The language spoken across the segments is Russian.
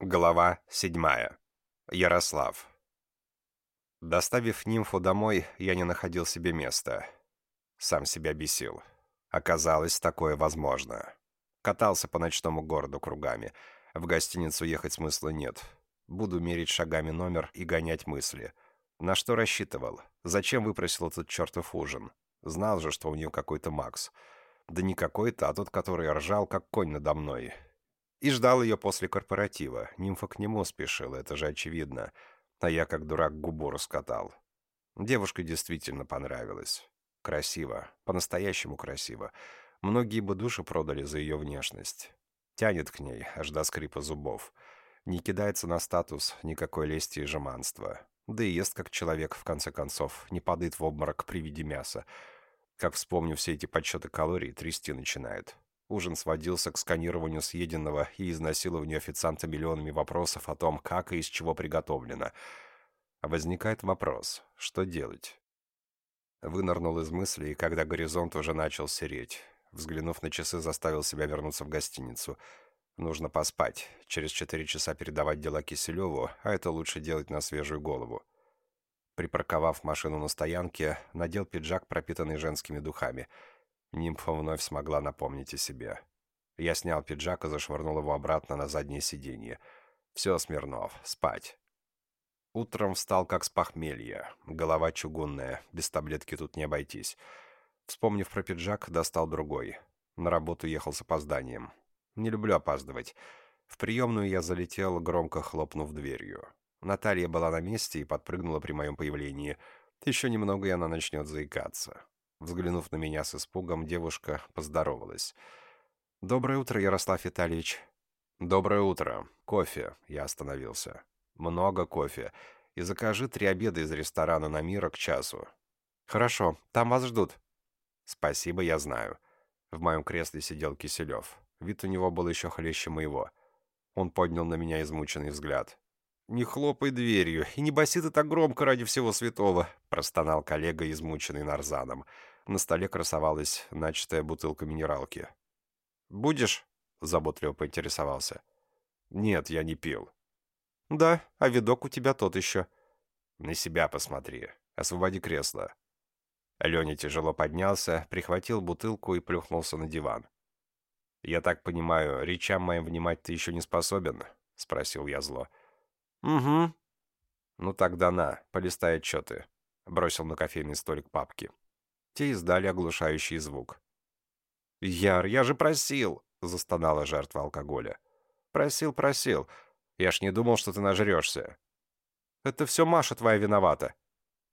Глава седьмая. Ярослав. Доставив нимфу домой, я не находил себе места. Сам себя бесил. Оказалось, такое возможно. Катался по ночному городу кругами. В гостиницу ехать смысла нет. Буду мерить шагами номер и гонять мысли. На что рассчитывал? Зачем выпросил этот чертов ужин? Знал же, что у нее какой-то Макс. Да не какой-то, а тот, который ржал, как конь надо мной. И ждал ее после корпоратива. Нимфа к нему спешила, это же очевидно. А я, как дурак, губу раскатал. Девушка действительно понравилась. Красиво. По-настоящему красиво. Многие бы души продали за ее внешность. Тянет к ней, аж до скрипа зубов. Не кидается на статус, никакой лести и жеманства. Да и ест как человек, в конце концов. Не падает в обморок при виде мяса. Как вспомню все эти подсчеты калорий, трясти начинает. Ужин сводился к сканированию съеденного и изнасилованию официанта миллионами вопросов о том, как и из чего приготовлено. Возникает вопрос, что делать? Вынырнул из мыслей, когда горизонт уже начал сереть. Взглянув на часы, заставил себя вернуться в гостиницу. Нужно поспать. Через четыре часа передавать дела Киселеву, а это лучше делать на свежую голову. Припарковав машину на стоянке, надел пиджак, пропитанный женскими духами — Нимфа вновь смогла напомнить о себе. Я снял пиджак и зашвырнул его обратно на заднее сиденье. «Все, Смирнов, спать». Утром встал как с похмелья. Голова чугунная, без таблетки тут не обойтись. Вспомнив про пиджак, достал другой. На работу ехал с опозданием. Не люблю опаздывать. В приемную я залетел, громко хлопнув дверью. Наталья была на месте и подпрыгнула при моем появлении. Еще немного, и она начнет заикаться. Взглянув на меня с испугом, девушка поздоровалась. «Доброе утро, Ярослав Витальевич». «Доброе утро. Кофе». Я остановился. «Много кофе. И закажи три обеда из ресторана на Мира к часу». «Хорошо. Там вас ждут». «Спасибо, я знаю». В моем кресле сидел Киселев. Вид у него был еще хлеще моего. Он поднял на меня измученный взгляд. «Не хлопай дверью, и не баси ты так громко ради всего святого», — простонал коллега, измученный нарзаном. На столе красовалась начатая бутылка минералки. «Будешь?» — заботливо поинтересовался. «Нет, я не пил». «Да, а видок у тебя тот еще». «На себя посмотри. Освободи кресло». Леня тяжело поднялся, прихватил бутылку и плюхнулся на диван. «Я так понимаю, речам моим внимать ты еще не способен?» — спросил я зло. «Угу». «Ну тогда на, полистай отчеты», — бросил на кофейный столик папки. Те издали оглушающий звук. «Яр, я же просил!» — застонала жертва алкоголя. «Просил, просил. Я ж не думал, что ты нажрешься». «Это все Маша твоя виновата».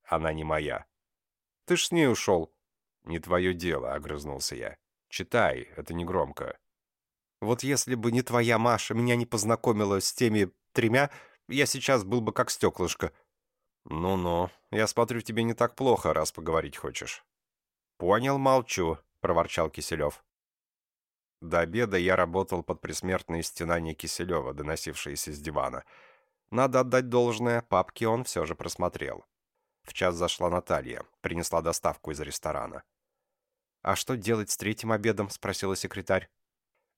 «Она не моя». «Ты ж с ней ушел». «Не твое дело», — огрызнулся я. «Читай, это не громко». «Вот если бы не твоя Маша меня не познакомила с теми тремя, я сейчас был бы как стеклышко». «Ну-ну, я смотрю, тебе не так плохо, раз поговорить хочешь». «Понял, молчу», — проворчал Киселев. До обеда я работал под присмертные стенания Киселева, доносившиеся с дивана. Надо отдать должное, папки он все же просмотрел. В час зашла Наталья, принесла доставку из ресторана. «А что делать с третьим обедом?» — спросила секретарь.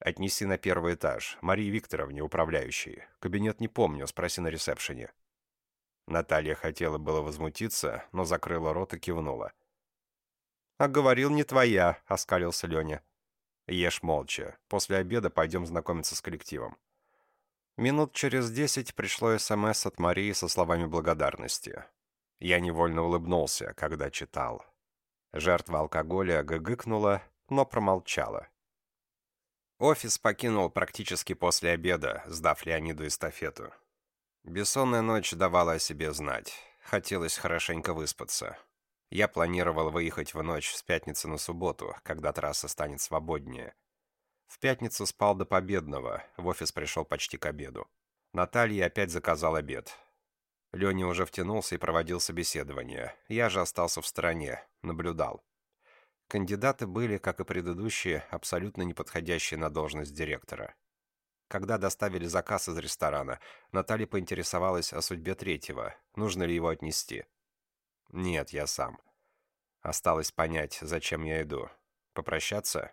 «Отнеси на первый этаж. Марии Викторовне, управляющей. Кабинет не помню, спроси на ресепшене». Наталья хотела было возмутиться, но закрыла рот и кивнула. «А говорил, не твоя», — оскалился Леня. «Ешь молча. После обеда пойдем знакомиться с коллективом». Минут через десять пришло СМС от Марии со словами благодарности. Я невольно улыбнулся, когда читал. Жертва алкоголя гыгыкнула, но промолчала. Офис покинул практически после обеда, сдав Леониду эстафету. Бессонная ночь давала о себе знать. Хотелось хорошенько выспаться. Я планировал выехать в ночь с пятницы на субботу, когда трасса станет свободнее. В пятницу спал до победного, в офис пришел почти к обеду. Наталья опять заказал обед. Леня уже втянулся и проводил собеседование. Я же остался в стороне, наблюдал. Кандидаты были, как и предыдущие, абсолютно неподходящие на должность директора. Когда доставили заказ из ресторана, Наталья поинтересовалась о судьбе третьего, нужно ли его отнести. «Нет, я сам. Осталось понять, зачем я иду. Попрощаться?»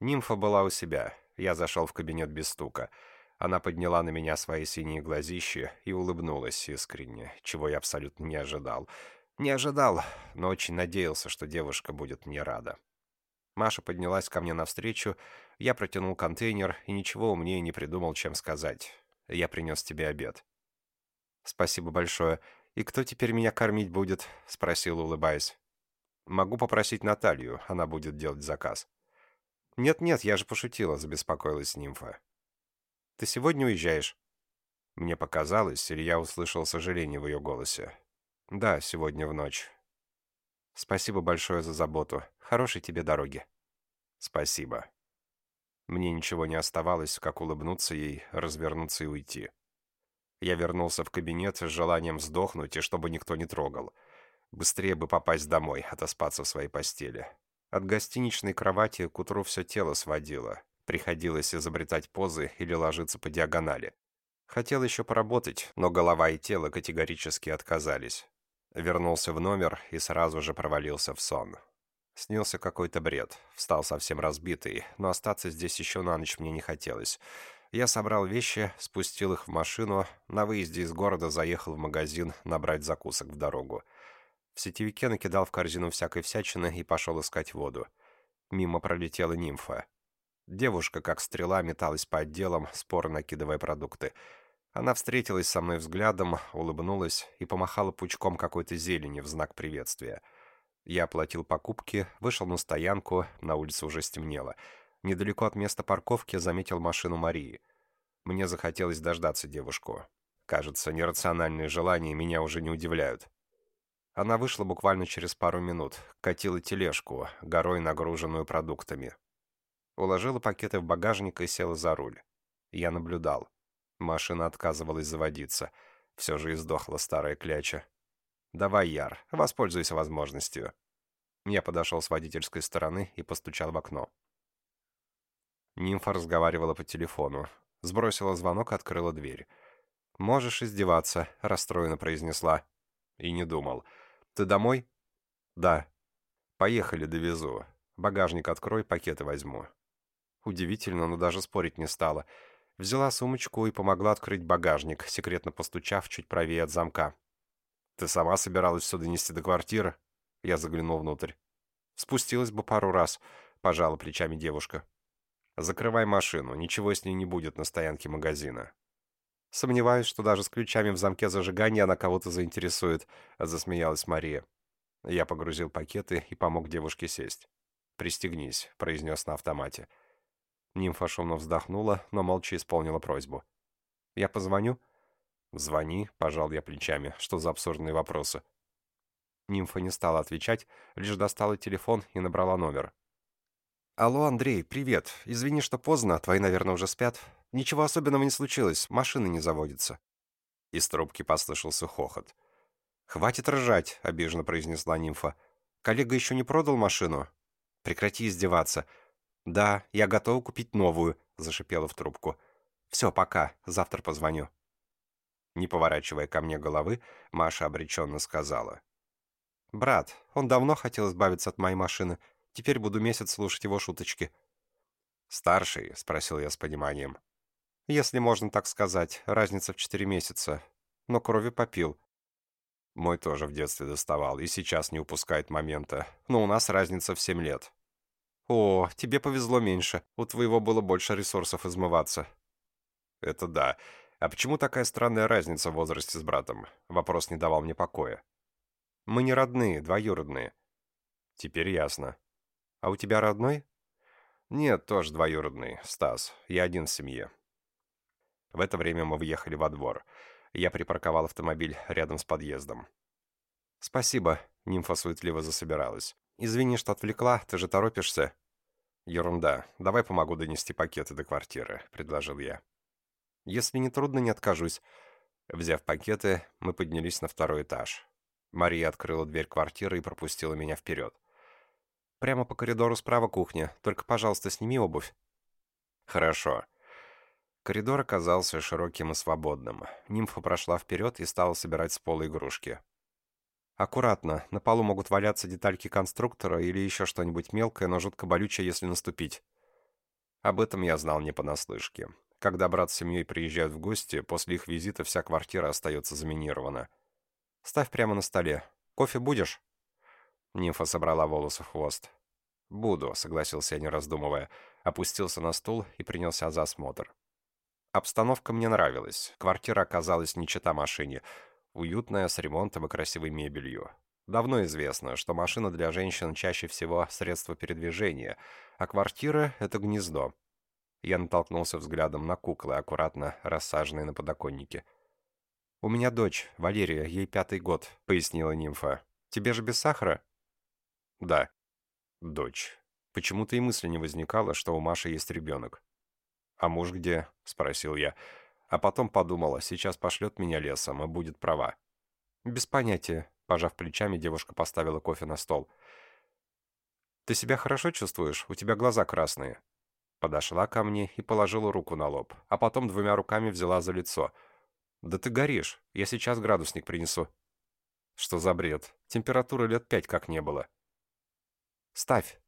Нимфа была у себя. Я зашел в кабинет без стука. Она подняла на меня свои синие глазищи и улыбнулась искренне, чего я абсолютно не ожидал. Не ожидал, но очень надеялся, что девушка будет мне рада. Маша поднялась ко мне навстречу, я протянул контейнер и ничего умнее не придумал, чем сказать. «Я принес тебе обед». «Спасибо большое. И кто теперь меня кормить будет?» — спросил, улыбаясь. «Могу попросить Наталью, она будет делать заказ». «Нет-нет, я же пошутила», — забеспокоилась нимфа. «Ты сегодня уезжаешь?» Мне показалось, или я услышал сожаление в ее голосе. «Да, сегодня в ночь». «Спасибо большое за заботу. Хорошей тебе дороги». «Спасибо». Мне ничего не оставалось, как улыбнуться ей, развернуться и уйти. Я вернулся в кабинет с желанием сдохнуть и чтобы никто не трогал. Быстрее бы попасть домой, отоспаться в своей постели. От гостиничной кровати к утру все тело сводило. Приходилось изобретать позы или ложиться по диагонали. Хотел еще поработать, но голова и тело категорически отказались. Вернулся в номер и сразу же провалился в сон. Снился какой-то бред. Встал совсем разбитый, но остаться здесь еще на ночь мне не хотелось. Я собрал вещи, спустил их в машину, на выезде из города заехал в магазин набрать закусок в дорогу. В сетевике накидал в корзину всякой всячины и пошел искать воду. Мимо пролетела нимфа. Девушка, как стрела, металась по отделам, споро накидывая продукты. Она встретилась со мной взглядом, улыбнулась и помахала пучком какой-то зелени в знак приветствия. Я оплатил покупки, вышел на стоянку, на улице уже стемнело. Недалеко от места парковки заметил машину Марии. Мне захотелось дождаться девушку. Кажется, нерациональные желания меня уже не удивляют. Она вышла буквально через пару минут, катила тележку, горой нагруженную продуктами. Уложила пакеты в багажник и села за руль. Я наблюдал. Машина отказывалась заводиться. Все же издохла старая кляча. «Давай, Яр, воспользуйся возможностью». Я подошел с водительской стороны и постучал в окно. Нимфа разговаривала по телефону. Сбросила звонок, открыла дверь. «Можешь издеваться», — расстроенно произнесла. И не думал. «Ты домой?» «Да». «Поехали, довезу. Багажник открой, пакеты возьму». Удивительно, но даже спорить не стала. Взяла сумочку и помогла открыть багажник, секретно постучав чуть правее от замка. «Ты сама собиралась все донести до квартиры?» Я заглянул внутрь. «Спустилась бы пару раз», — пожала плечами девушка. «Закрывай машину, ничего с ней не будет на стоянке магазина. Сомневаюсь, что даже с ключами в замке зажигания она кого-то заинтересует», — засмеялась Мария. Я погрузил пакеты и помог девушке сесть. «Пристегнись», — произнес на автомате. Нимфа шумно вздохнула, но молча исполнила просьбу. «Я позвоню?» «Звони», — пожал я плечами. «Что за абсурдные вопросы?» Нимфа не стала отвечать, лишь достала телефон и набрала номер. «Алло, Андрей, привет. Извини, что поздно, твои, наверное, уже спят. Ничего особенного не случилось, машина не заводится». Из трубки послышался хохот. «Хватит ржать», — обиженно произнесла нимфа. «Коллега еще не продал машину?» «Прекрати издеваться». «Да, я готова купить новую», — зашипела в трубку. «Все, пока, завтра позвоню». Не поворачивая ко мне головы, Маша обреченно сказала. «Брат, он давно хотел избавиться от моей машины. Теперь буду месяц слушать его шуточки». «Старший?» — спросил я с пониманием. «Если можно так сказать, разница в четыре месяца. Но крови попил». Мой тоже в детстве доставал, и сейчас не упускает момента. Но у нас разница в семь лет. «О, тебе повезло меньше. У твоего было больше ресурсов измываться». «Это да. А почему такая странная разница в возрасте с братом?» Вопрос не давал мне покоя. «Мы не родные, двоюродные». «Теперь ясно». А у тебя родной? Нет, тоже двоюродный, Стас. Я один в семье. В это время мы въехали во двор. Я припарковал автомобиль рядом с подъездом. «Спасибо», — нимфа суетливо засобиралась. «Извини, что отвлекла, ты же торопишься». «Ерунда. Давай помогу донести пакеты до квартиры», — предложил я. «Если не трудно, не откажусь». Взяв пакеты, мы поднялись на второй этаж. Мария открыла дверь квартиры и пропустила меня вперед. Прямо по коридору справа кухня. Только, пожалуйста, сними обувь». «Хорошо». Коридор оказался широким и свободным. Нимфа прошла вперед и стала собирать с пола игрушки. «Аккуратно. На полу могут валяться детальки конструктора или еще что-нибудь мелкое, но жутко болючее, если наступить». Об этом я знал не понаслышке. Когда брат с семьей приезжают в гости, после их визита вся квартира остается заминирована. Ставь прямо на столе. Кофе будешь?» Нимфа собрала волосы в хвост. «Буду», — согласился я, не раздумывая. Опустился на стул и принялся за осмотр. Обстановка мне нравилась. Квартира оказалась не чета машине. Уютная, с ремонтом и красивой мебелью. Давно известно, что машина для женщин чаще всего средство передвижения, а квартира — это гнездо. Я натолкнулся взглядом на куклы, аккуратно рассаженные на подоконнике. «У меня дочь, Валерия, ей пятый год», — пояснила нимфа. «Тебе же без сахара?» «Да». «Дочь». Почему-то и мысли не возникало, что у Маши есть ребенок. «А муж где?» — спросил я. А потом подумала, сейчас пошлет меня лесом и будет права. «Без понятия», — пожав плечами, девушка поставила кофе на стол. «Ты себя хорошо чувствуешь? У тебя глаза красные». Подошла ко мне и положила руку на лоб, а потом двумя руками взяла за лицо. «Да ты горишь. Я сейчас градусник принесу». «Что за бред? Температуры лет пять как не было». «Ставь!»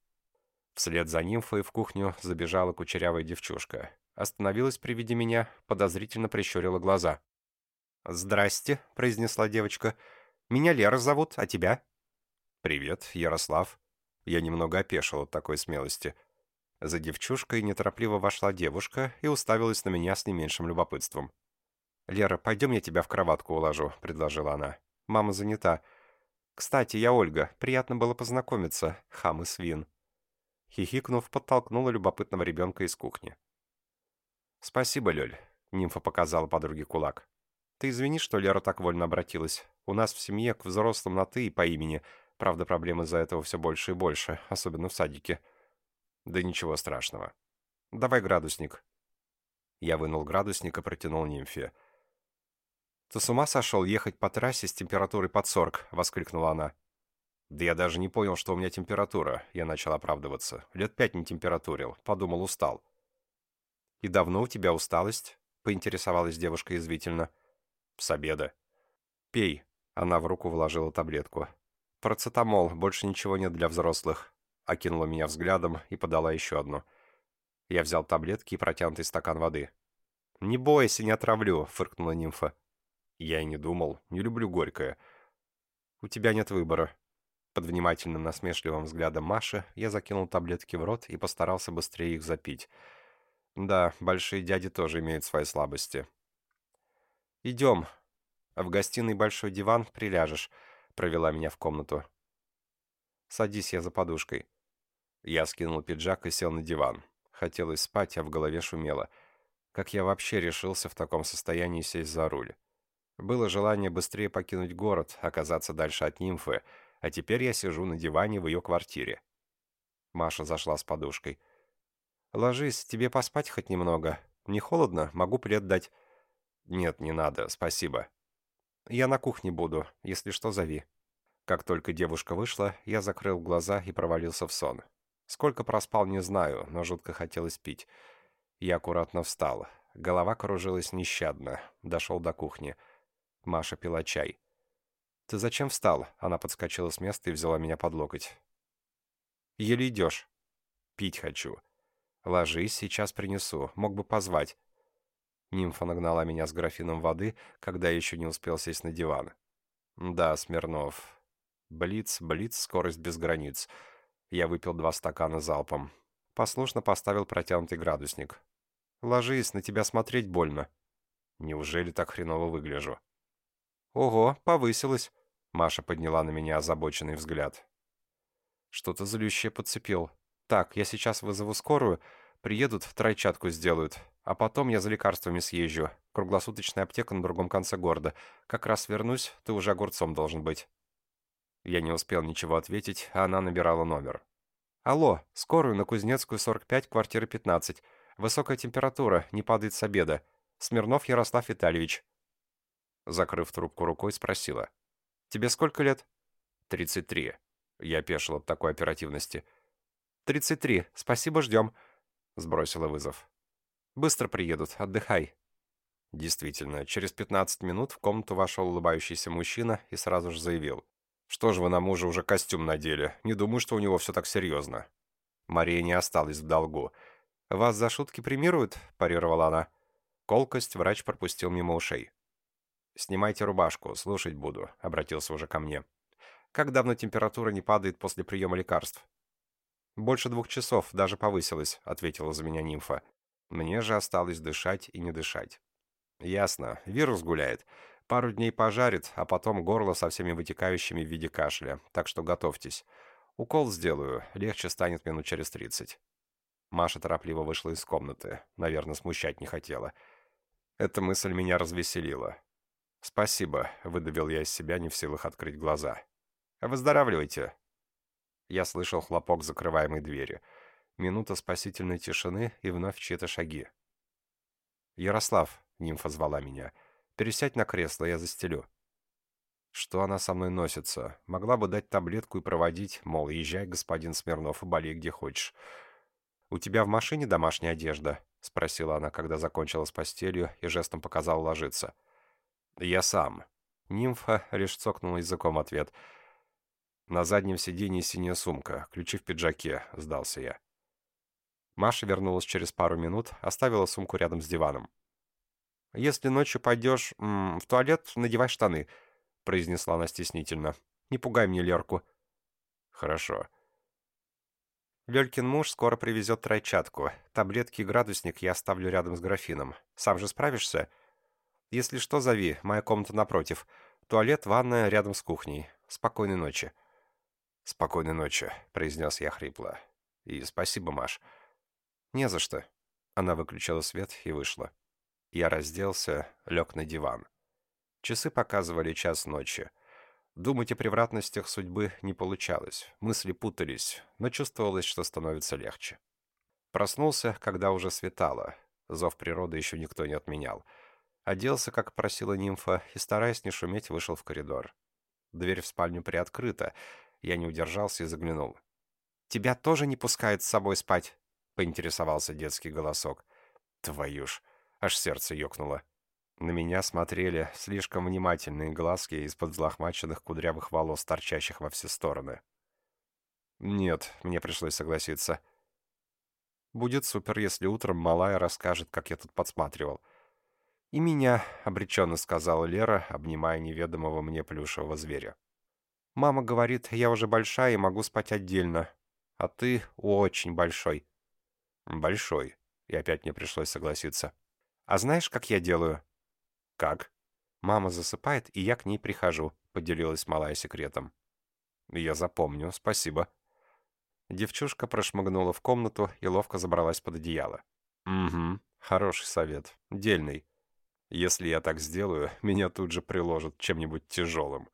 Вслед за нимфой в кухню забежала кучерявая девчушка. Остановилась при виде меня, подозрительно прищурила глаза. «Здрасте», — произнесла девочка. «Меня Лера зовут, а тебя?» «Привет, Ярослав». Я немного опешил от такой смелости. За девчушкой неторопливо вошла девушка и уставилась на меня с не меньшим любопытством. «Лера, пойдем я тебя в кроватку уложу», — предложила она. «Мама занята. «Кстати, я Ольга. Приятно было познакомиться, хам и свин». Хихикнув, подтолкнула любопытного ребенка из кухни. «Спасибо, Лёль», — нимфа показала подруге кулак. «Ты извини, что Лера так вольно обратилась. У нас в семье к взрослым на «ты» и по имени. Правда, проблем из-за этого все больше и больше, особенно в садике». «Да ничего страшного. Давай градусник». Я вынул градусник и протянул нимфе. «Ты с ума сошел ехать по трассе с температурой под 40?» — воскликнула она. «Да я даже не понял, что у меня температура», — я начал оправдываться. «Лет пять не температурил. Подумал, устал». «И давно у тебя усталость?» — поинтересовалась девушка извительно. «С обеда». «Пей». Она в руку вложила таблетку. «Процетамол. Больше ничего нет для взрослых». Окинула меня взглядом и подала еще одну. Я взял таблетки и протянутый стакан воды. «Не бойся, не отравлю», — фыркнула нимфа. Я и не думал, не люблю горькое. У тебя нет выбора. Под внимательным насмешливым взглядом Маши я закинул таблетки в рот и постарался быстрее их запить. Да, большие дяди тоже имеют свои слабости. «Идем. В гостиной большой диван, приляжешь», — провела меня в комнату. «Садись я за подушкой». Я скинул пиджак и сел на диван. Хотелось спать, а в голове шумело. Как я вообще решился в таком состоянии сесть за руль? Было желание быстрее покинуть город, оказаться дальше от нимфы, а теперь я сижу на диване в ее квартире. Маша зашла с подушкой. «Ложись, тебе поспать хоть немного. Не холодно? Могу плед дать». «Нет, не надо, спасибо». «Я на кухне буду, если что, зови». Как только девушка вышла, я закрыл глаза и провалился в сон. Сколько проспал, не знаю, но жутко хотелось пить. Я аккуратно встал. Голова кружилась нещадно. Дошел до кухни. Маша пила чай. «Ты зачем встал?» Она подскочила с места и взяла меня под локоть. «Еле идешь». «Пить хочу». «Ложись, сейчас принесу. Мог бы позвать». Нимфа нагнала меня с графином воды, когда еще не успел сесть на диван. «Да, Смирнов. Блиц, блиц, скорость без границ». Я выпил два стакана залпом. Послушно поставил протянутый градусник. «Ложись, на тебя смотреть больно». «Неужели так хреново выгляжу?» «Ого, повысилось!» Маша подняла на меня озабоченный взгляд. «Что-то злющее подцепил. Так, я сейчас вызову скорую, приедут, тройчатку сделают, а потом я за лекарствами съезжу. Круглосуточная аптека на другом конце города. Как раз вернусь, ты уже огурцом должен быть». Я не успел ничего ответить, а она набирала номер. «Алло, скорую на Кузнецкую, 45, квартира 15. Высокая температура, не падает с обеда. Смирнов Ярослав Витальевич. Закрыв трубку рукой, спросила. «Тебе сколько лет?» «Тридцать три». Я опешил от такой оперативности. «Тридцать три. Спасибо, ждем», — сбросила вызов. «Быстро приедут. Отдыхай». Действительно, через пятнадцать минут в комнату вошел улыбающийся мужчина и сразу же заявил. «Что же вы на мужа уже костюм надели? Не думаю, что у него все так серьезно». Мария не осталась в долгу. «Вас за шутки премируют?» – парировала она. Колкость врач пропустил мимо ушей. «Снимайте рубашку, слушать буду», — обратился уже ко мне. «Как давно температура не падает после приема лекарств?» «Больше двух часов, даже повысилась», — ответила за меня нимфа. «Мне же осталось дышать и не дышать». «Ясно. Вирус гуляет. Пару дней пожарит, а потом горло со всеми вытекающими в виде кашля. Так что готовьтесь. Укол сделаю. Легче станет минут через тридцать». Маша торопливо вышла из комнаты. Наверное, смущать не хотела. Эта мысль меня развеселила. «Спасибо», — выдавил я из себя, не в силах открыть глаза. «Выздоравливайте». Я слышал хлопок закрываемой двери. Минута спасительной тишины и вновь чьи-то шаги. «Ярослав», — нимфа звала меня, — «пересядь на кресло, я застелю». Что она со мной носится? Могла бы дать таблетку и проводить, мол, езжай, господин Смирнов, и болей где хочешь. «У тебя в машине домашняя одежда?» — спросила она, когда закончила с постелью и жестом показала ложиться. «Я сам». Нимфа лишь цокнула языком ответ. «На заднем сиденье синяя сумка, ключи в пиджаке», — сдался я. Маша вернулась через пару минут, оставила сумку рядом с диваном. «Если ночью пойдешь в туалет, надевай штаны», — произнесла она стеснительно. «Не пугай мне Лерку». «Хорошо». Лёлькин муж скоро привезет тройчатку. Таблетки и градусник я оставлю рядом с графином. Сам же справишься? Если что, зови. Моя комната напротив. Туалет, ванная рядом с кухней. Спокойной ночи. Спокойной ночи, произнес я хрипло. И спасибо, Маш. Не за что. Она выключила свет и вышла. Я разделся, лег на диван. Часы показывали час ночи. Думать о превратностях судьбы не получалось, мысли путались, но чувствовалось, что становится легче. Проснулся, когда уже светало. Зов природы еще никто не отменял. Оделся, как просила нимфа, и, стараясь не шуметь, вышел в коридор. Дверь в спальню приоткрыта. Я не удержался и заглянул. «Тебя тоже не пускают с собой спать?» — поинтересовался детский голосок. «Твою ж!» — аж сердце ёкнуло. На меня смотрели слишком внимательные глазки из-под взлохмаченных кудрявых волос, торчащих во все стороны. «Нет», — мне пришлось согласиться. «Будет супер, если утром малая расскажет, как я тут подсматривал». «И меня», — обреченно сказала Лера, обнимая неведомого мне плюшевого зверя. «Мама говорит, я уже большая и могу спать отдельно, а ты очень большой». «Большой», — и опять мне пришлось согласиться. «А знаешь, как я делаю?» «Как?» «Мама засыпает, и я к ней прихожу», — поделилась малая секретом. «Я запомню, спасибо». Девчушка прошмыгнула в комнату и ловко забралась под одеяло. «Угу, хороший совет, дельный. Если я так сделаю, меня тут же приложат чем-нибудь тяжелым».